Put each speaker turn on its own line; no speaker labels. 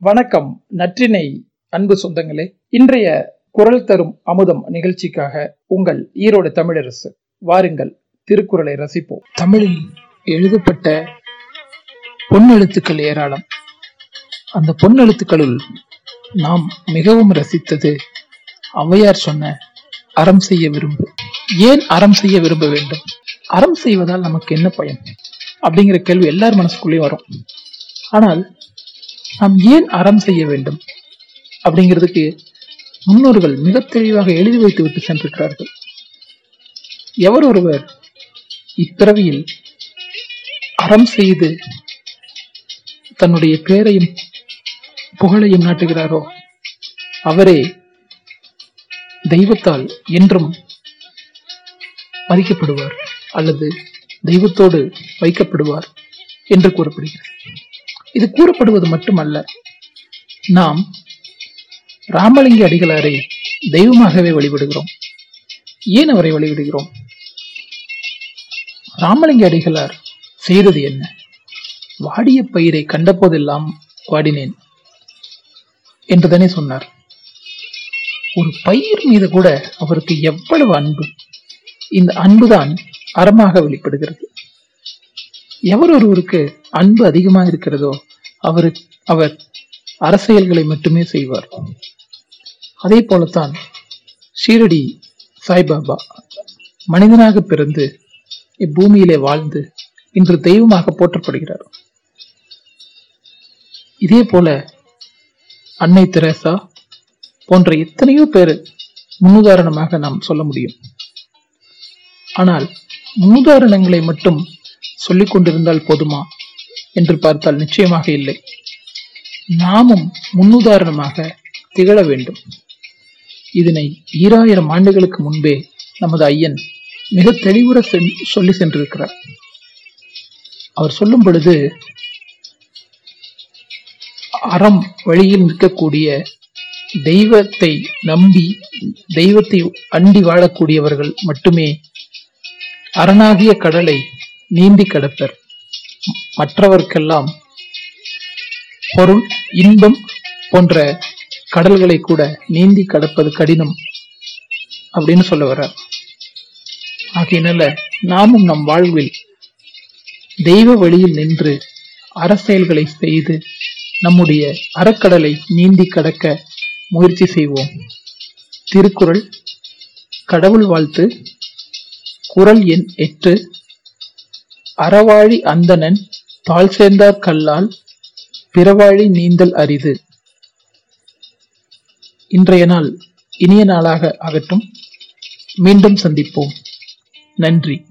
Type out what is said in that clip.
வணக்கம் நற்றினை அன்பு சொந்தங்களே. இன்றைய குரல் தரும் அமுதம் நிகழ்ச்சிக்காக உங்கள் ஈரோடு தமிழரசு. வாருங்கள் திருக்குறளை ரசிப்போம். தமிழில் எழுதப்பட்ட பொன்னெழுத்துக்கள் ஏராளம். அந்த பொன்னெழுத்துக்களுள் நாம் மிகவும் ரசித்தது ஔவையார் சொன்ன அறம் செய்ய விரும்பு. ஏன் அறம் செய்ய விரும்ப வேண்டும்? அறம் செய்வதால் நமக்கு என்ன பயன்? அப்படிங்கிற கேள்வி எல்லார் மனசுக்குள்ளேயும் வரும். ஆனால் நாம் ஏன் அறம் செய்ய வேண்டும்? அப்படிங்கிறதுக்கு முன்னோர்கள் மிக தெளிவாக எழுதி வைத்து விட்டு சென்றிருக்கிறார்கள். எவர் ஒருவர் இப்பிறவியில் அறம் செய்து தன்னுடைய பேரையும் புகழையும் நாட்டுகிறாரோ? அவரே தெய்வத்தால் என்றும் மதிக்கப்படுவார் அல்லது தெய்வத்தோடு வைக்கப்படுவார் என்று கூறப்படுகிறது. இது கூறப்படுவது மட்டுமல்ல. நாம் ராமலிங்க அடிகளாரை தெய்வமாகவே வழிபடுகிறோம். ஏன் அவரை வழிபடுகிறோம்? ராமலிங்க அடிகளார் செய்தது என்ன? வாடிய பயிரை கண்டபோதெல்லாம் வாடினேன் என்றுதானே சொன்னார். ஒரு பயிர் மீது கூட அவருக்கு எவ்வளவு அன்பு. இந்த அன்புதான் அறமாக வெளிப்படுகிறது. எவர் ஒருவருக்கு அன்பு அதிகமா இருக்கிறதோ அவரு அவர் அரசியல்களை மட்டுமே செய்வார். அதே போலத்தான் ஷீரடி சாய்பாபா மனிதனாக பிறந்து இப்பூமியிலே வாழ்ந்து இன்று தெய்வமாக போற்றப்படுகிறார். இதே போல அன்னை தெரேசா போன்ற எத்தனையோ பேர் முன்னுதாரணமாக நாம் சொல்ல முடியும். ஆனால் முன்னுதாரணங்களை மட்டும் சொல்லிக் கொண்டிருந்தால் போதுமா என்று பார்த்தால் நிச்சயமாக இல்லை. நாமும் முன்னுதாரணமாக திகழ வேண்டும். இதனை ஈராயிரம் ஆண்டுகளுக்கு முன்பே நமது ஐயன் மிக தெளிவுற சொல்லி சென்றிருக்கிறார். அவர் சொல்லும் பொழுது அறம் வழியில் நிற்கக்கூடிய தெய்வத்தை நம்பி தெய்வத்தை அண்டி வாழக்கூடியவர்கள் மட்டுமே அரணாகிய கடலை நீந்தி கிடப்பர். மற்றவர்க்கெல்லாம் பொருள் இன்பம் போன்ற கடல்களை கூட நீந்தி கடப்பது கடினம் அப்படின்னு சொல்ல வர்றார். ஆகையினால நாமும் நம் வாழ்வில் தெய்வ வழியில் நின்று அரசியல்களை செய்து நம்முடைய அறக்கடலை நீந்தி கடக்க முயற்சி செய்வோம். திருக்குறள் கடவுள் வாழ்த்து குரல் எண் எட்டு அறவாழி அந்தணன் தாழ் சேர்ந்தார் கல்லால் பிறவாழி நீந்தல் அரிது. இன்றைய நாள் இனிய நாளாக ஆகட்டும். மீண்டும் சந்திப்போம். நன்றி.